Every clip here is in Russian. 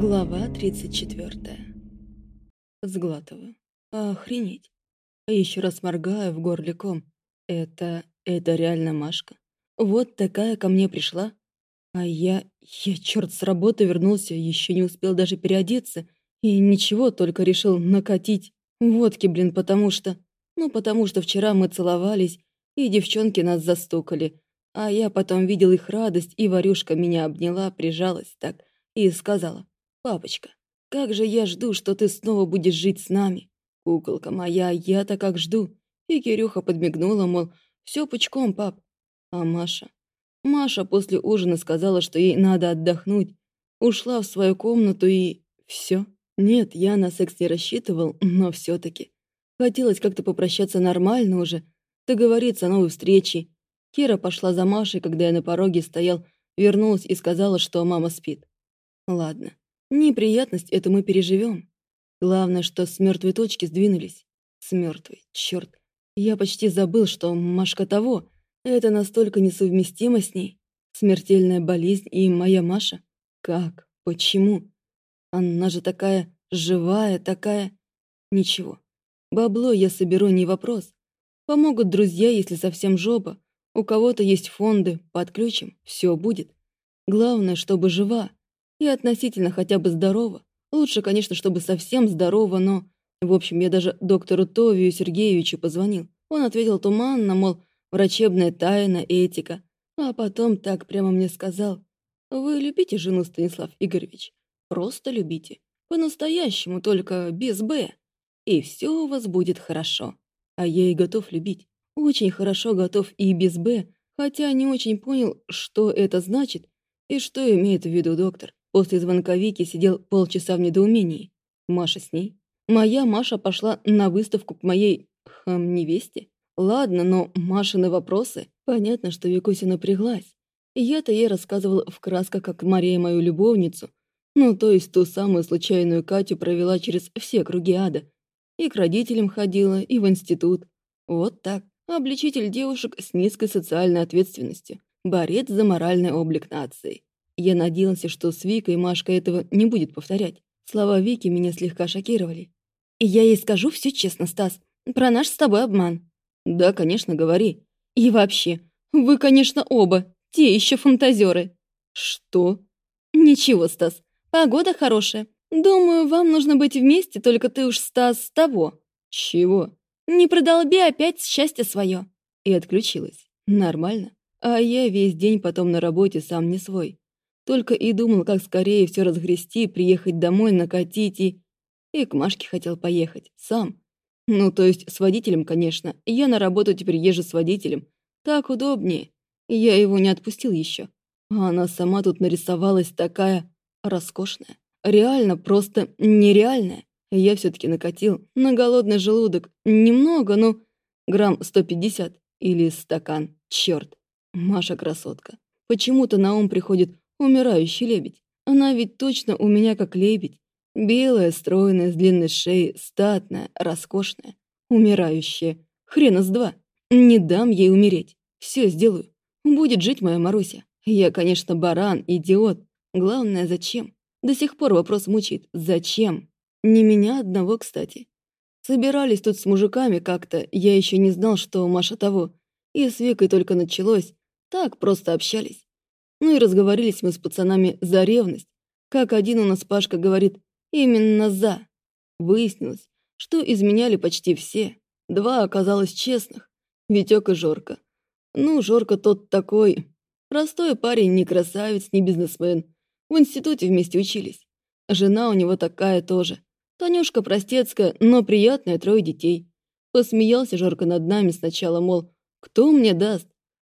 Глава 34. Сглатываю. Охренеть. Еще раз моргаю в горле ком. Это... это реально Машка? Вот такая ко мне пришла? А я... я, черт, с работы вернулся, еще не успел даже переодеться. И ничего, только решил накатить водки, блин, потому что... Ну, потому что вчера мы целовались, и девчонки нас застукали. А я потом видел их радость, и Варюшка меня обняла, прижалась так и сказала. «Папочка, как же я жду, что ты снова будешь жить с нами. Куколка моя, я-то как жду». И Кирюха подмигнула, мол, все пучком, пап. А Маша? Маша после ужина сказала, что ей надо отдохнуть. Ушла в свою комнату и... все. Нет, я на секс не рассчитывал, но все таки Хотелось как-то попрощаться нормально уже, договориться о новой встрече. Кира пошла за Машей, когда я на пороге стоял, вернулась и сказала, что мама спит. Ладно, Неприятность эту мы переживем. Главное, что с мертвой точки сдвинулись. С мертвой, черт. Я почти забыл, что Машка того. Это настолько несовместимо с ней. Смертельная болезнь и моя Маша. Как? Почему? Она же такая живая, такая... Ничего. Бабло я соберу, не вопрос. Помогут друзья, если совсем жопа. У кого-то есть фонды, подключим, все будет. Главное, чтобы жива. И относительно хотя бы здорово. Лучше, конечно, чтобы совсем здорово, но... В общем, я даже доктору Товию Сергеевичу позвонил. Он ответил туманно, мол, врачебная тайна, этика. А потом так прямо мне сказал. «Вы любите жену, Станислав Игоревич? Просто любите. По-настоящему, только без «Б». И все у вас будет хорошо. А я и готов любить. Очень хорошо готов и без «Б», хотя не очень понял, что это значит и что имеет в виду доктор. После звонка Вики сидел полчаса в недоумении. Маша с ней. Моя Маша пошла на выставку к моей... хм, невесте. Ладно, но Машины вопросы... Понятно, что Викуся напряглась. Я-то ей рассказывал в красках, как Мария мою любовницу. Ну, то есть ту самую случайную Катю провела через все круги ада. И к родителям ходила, и в институт. Вот так. Обличитель девушек с низкой социальной ответственностью. Борец за моральный облик нации. Я надеялся, что с Викой Машка этого не будет повторять. Слова Вики меня слегка шокировали. И я ей скажу все честно, Стас, про наш с тобой обман. Да, конечно, говори. И вообще, вы, конечно, оба, те еще фантазеры. Что? Ничего, Стас, погода хорошая. Думаю, вам нужно быть вместе, только ты уж, Стас, того. Чего? Не продолби опять счастье свое. И отключилась. Нормально. А я весь день потом на работе сам не свой. Только и думал, как скорее все разгрести, приехать домой, накатить и... И к Машке хотел поехать. Сам. Ну, то есть с водителем, конечно. Я на работу теперь езжу с водителем. Так удобнее. Я его не отпустил еще. А она сама тут нарисовалась такая роскошная. Реально, просто нереальная. Я все таки накатил на голодный желудок. Немного, ну, грамм 150. Или стакан. Черт. Маша красотка. Почему-то на ум приходит Умирающий лебедь. Она ведь точно у меня как лебедь. Белая, стройная, с длинной шеей, статная, роскошная. Умирающая. Хрена с два. Не дам ей умереть. Все сделаю. Будет жить моя Маруся. Я, конечно, баран, идиот. Главное, зачем? До сих пор вопрос мучает. Зачем? Не меня одного, кстати. Собирались тут с мужиками как-то, я еще не знал, что Маша того. И с Викой только началось. Так просто общались. Ну и разговорились мы с пацанами за ревность. Как один у нас Пашка говорит, именно за. Выяснилось, что изменяли почти все. Два оказалось честных. Витёк и Жорка. Ну, Жорка тот такой. Простой парень, не красавец, не бизнесмен. В институте вместе учились. Жена у него такая тоже. Танюшка простецкая, но приятная, трое детей. Посмеялся Жорка над нами сначала, мол, кто мне даст?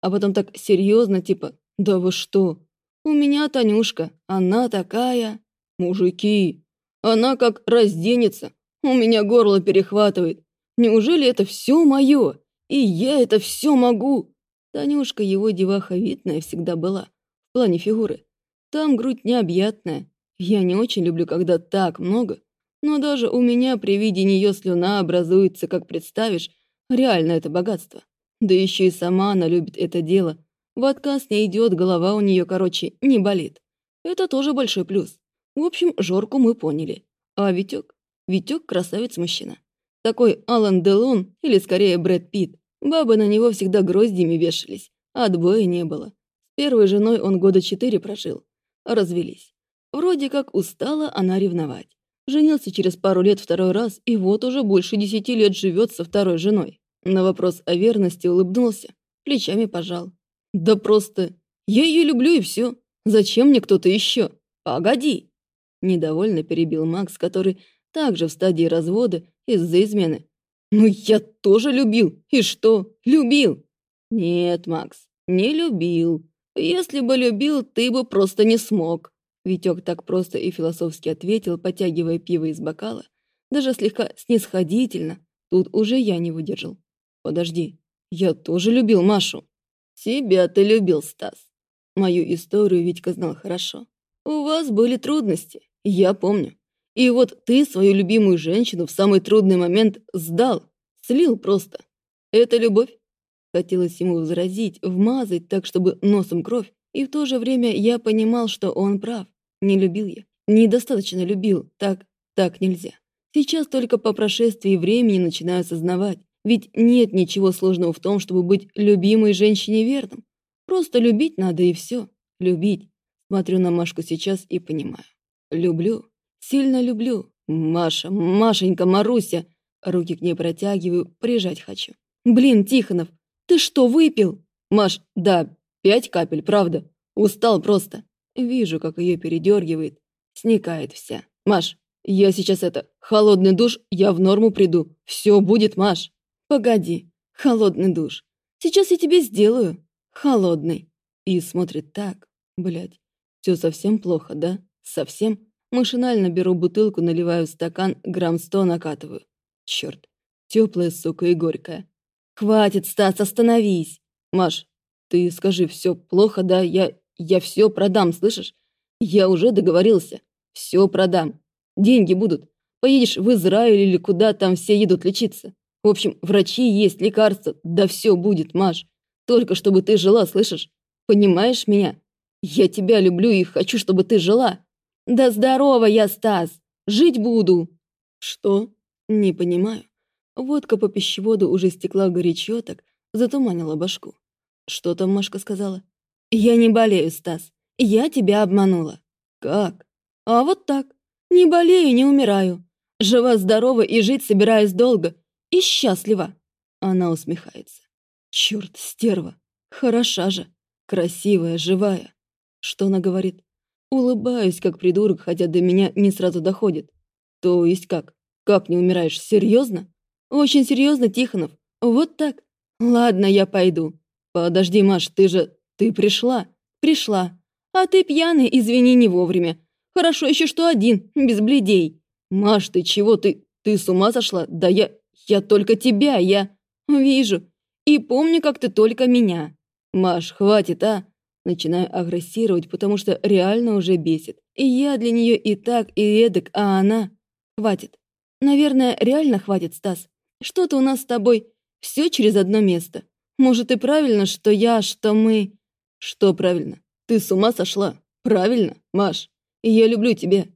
А потом так серьезно, типа, «Да вы что? У меня Танюшка, она такая...» «Мужики, она как разденется, у меня горло перехватывает. Неужели это все мое? И я это все могу?» Танюшка его деваха видная всегда была, в плане фигуры. Там грудь необъятная. Я не очень люблю, когда так много. Но даже у меня при виде нее слюна образуется, как представишь, реально это богатство. Да еще и сама она любит это дело, в отказ не идет, голова у нее, короче, не болит. Это тоже большой плюс. В общем, Жорку мы поняли. А Витек? Витек красавец-мужчина. Такой Алан Делон, или скорее Брэд Питт. Бабы на него всегда гроздями вешались, отбоя не было. С первой женой он года четыре прожил. Развелись. Вроде как устала она ревновать. Женился через пару лет второй раз, и вот уже больше десяти лет живет со второй женой. На вопрос о верности улыбнулся, плечами пожал. «Да просто я ее люблю и все. Зачем мне кто-то еще? Погоди!» Недовольно перебил Макс, который также в стадии развода из-за измены. «Ну я тоже любил. И что? Любил!» «Нет, Макс, не любил. Если бы любил, ты бы просто не смог». Витек так просто и философски ответил, потягивая пиво из бокала, даже слегка снисходительно. Тут уже я не выдержал. «Подожди, я тоже любил Машу». «Себя ты любил, Стас. Мою историю Витька знал хорошо. У вас были трудности, я помню. И вот ты свою любимую женщину в самый трудный момент сдал, слил просто. Это любовь? Хотелось ему возразить, вмазать так, чтобы носом кровь, и в то же время я понимал, что он прав. Не любил я. Недостаточно любил. Так, так нельзя. Сейчас только по прошествии времени начинаю осознавать. Ведь нет ничего сложного в том, чтобы быть любимой женщине верным. Просто любить надо и все. Любить. Смотрю на Машку сейчас и понимаю. Люблю. Сильно люблю. Маша, Машенька, Маруся. Руки к ней протягиваю, прижать хочу. Блин, Тихонов, ты что, выпил? Маш, да, пять капель, правда. Устал просто. Вижу, как ее передергивает. Сникает вся. Маш, я сейчас это, холодный душ, я в норму приду. Все будет, Маш. Погоди, холодный душ. Сейчас я тебе сделаю. Холодный. И смотрит так, блядь. Все совсем плохо, да? Совсем? Машинально беру бутылку, наливаю в стакан, грамм сто накатываю. Черт, теплая, сука, и горькая. Хватит, Стас, остановись. Маш, ты скажи, все плохо, да? Я, я все продам, слышишь? Я уже договорился. Все продам. Деньги будут. Поедешь в Израиль или куда там все едут лечиться. В общем, врачи есть, лекарства. Да все будет, Маш. Только чтобы ты жила, слышишь? Понимаешь меня? Я тебя люблю и хочу, чтобы ты жила. «Да здорово я, Стас! Жить буду!» «Что?» «Не понимаю». Водка по пищеводу уже стекла горячо так, затуманила башку. «Что там Машка сказала?» «Я не болею, Стас. Я тебя обманула». «Как?» «А вот так. Не болею, не умираю. Жива-здорова и жить собираюсь долго. И счастлива». Она усмехается. «Черт, стерва. Хороша же. Красивая, живая». Что она говорит? Улыбаюсь, как придурок, хотя до меня не сразу доходит. То есть как? Как не умираешь? Серьезно? Очень серьезно, Тихонов. Вот так. Ладно, я пойду. Подожди, Маш, ты же... Ты пришла? Пришла. А ты пьяный, извини, не вовремя. Хорошо еще что один, без бледей. Маш, ты чего? Ты... Ты с ума сошла? Да я... Я только тебя, я... Вижу. И помню, как ты только меня. Маш, хватит, а? Начинаю агрессировать, потому что реально уже бесит. И я для нее и так, и эдак, а она... Хватит. Наверное, реально хватит, Стас. Что-то у нас с тобой все через одно место. Может, и правильно, что я, что мы... Что правильно? Ты с ума сошла? Правильно, Маш. Я люблю тебя.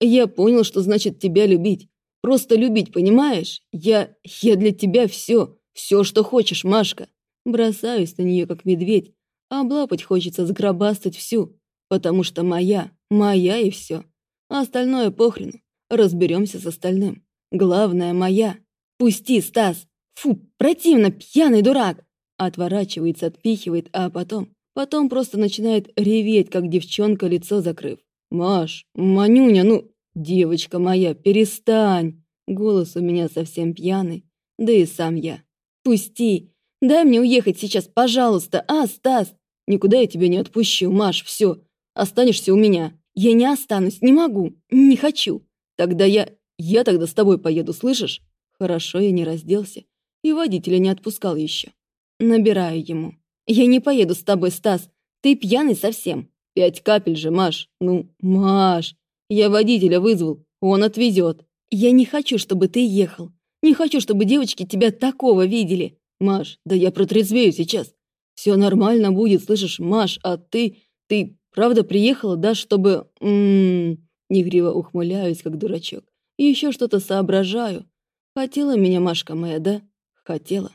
Я понял, что значит тебя любить. Просто любить, понимаешь? Я... Я для тебя все. Все, что хочешь, Машка. Бросаюсь на нее, как медведь, Облапать хочется сгробастать всю, потому что моя, моя и все. А остальное похрену. Разберемся с остальным. Главное моя. Пусти, Стас. Фу, противно, пьяный дурак. Отворачивается, отпихивает, а потом... Потом просто начинает реветь, как девчонка, лицо закрыв. «Маш, Манюня, ну, девочка моя, перестань!» Голос у меня совсем пьяный, да и сам я. «Пусти! Дай мне уехать сейчас, пожалуйста, а, Стас? Никуда я тебя не отпущу, Маш, все. Останешься у меня. Я не останусь, не могу, не хочу. Тогда я... Я тогда с тобой поеду, слышишь? Хорошо, я не разделся. И водителя не отпускал еще. Набираю ему. Я не поеду с тобой, Стас. Ты пьяный совсем. Пять капель же, Маш. Ну, Маш. Я водителя вызвал. Он отвезет. Я не хочу, чтобы ты ехал. Не хочу, чтобы девочки тебя такого видели. Маш, да я протрезвею сейчас. Все нормально будет, слышишь, Маш, а ты... Ты правда приехала, да, чтобы... М -м, Негриво ухмыляюсь, как дурачок. Еще что-то соображаю. Хотела меня Машка моя, да? Хотела.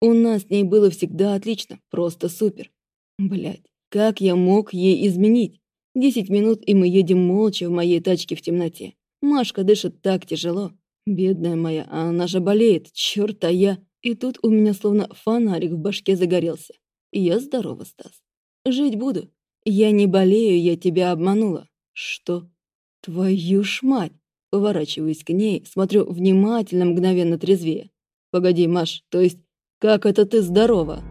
У нас с ней было всегда отлично, просто супер. Блять, как я мог ей изменить? Десять минут, и мы едем молча в моей тачке в темноте. Машка дышит так тяжело. Бедная моя, а она же болеет, черт, а я... И тут у меня словно фонарик в башке загорелся. Я здорова, Стас. Жить буду. Я не болею, я тебя обманула. Что? Твою ж мать! Поворачиваюсь к ней, смотрю внимательно, мгновенно трезвее. Погоди, Маш, то есть, как это ты здорова?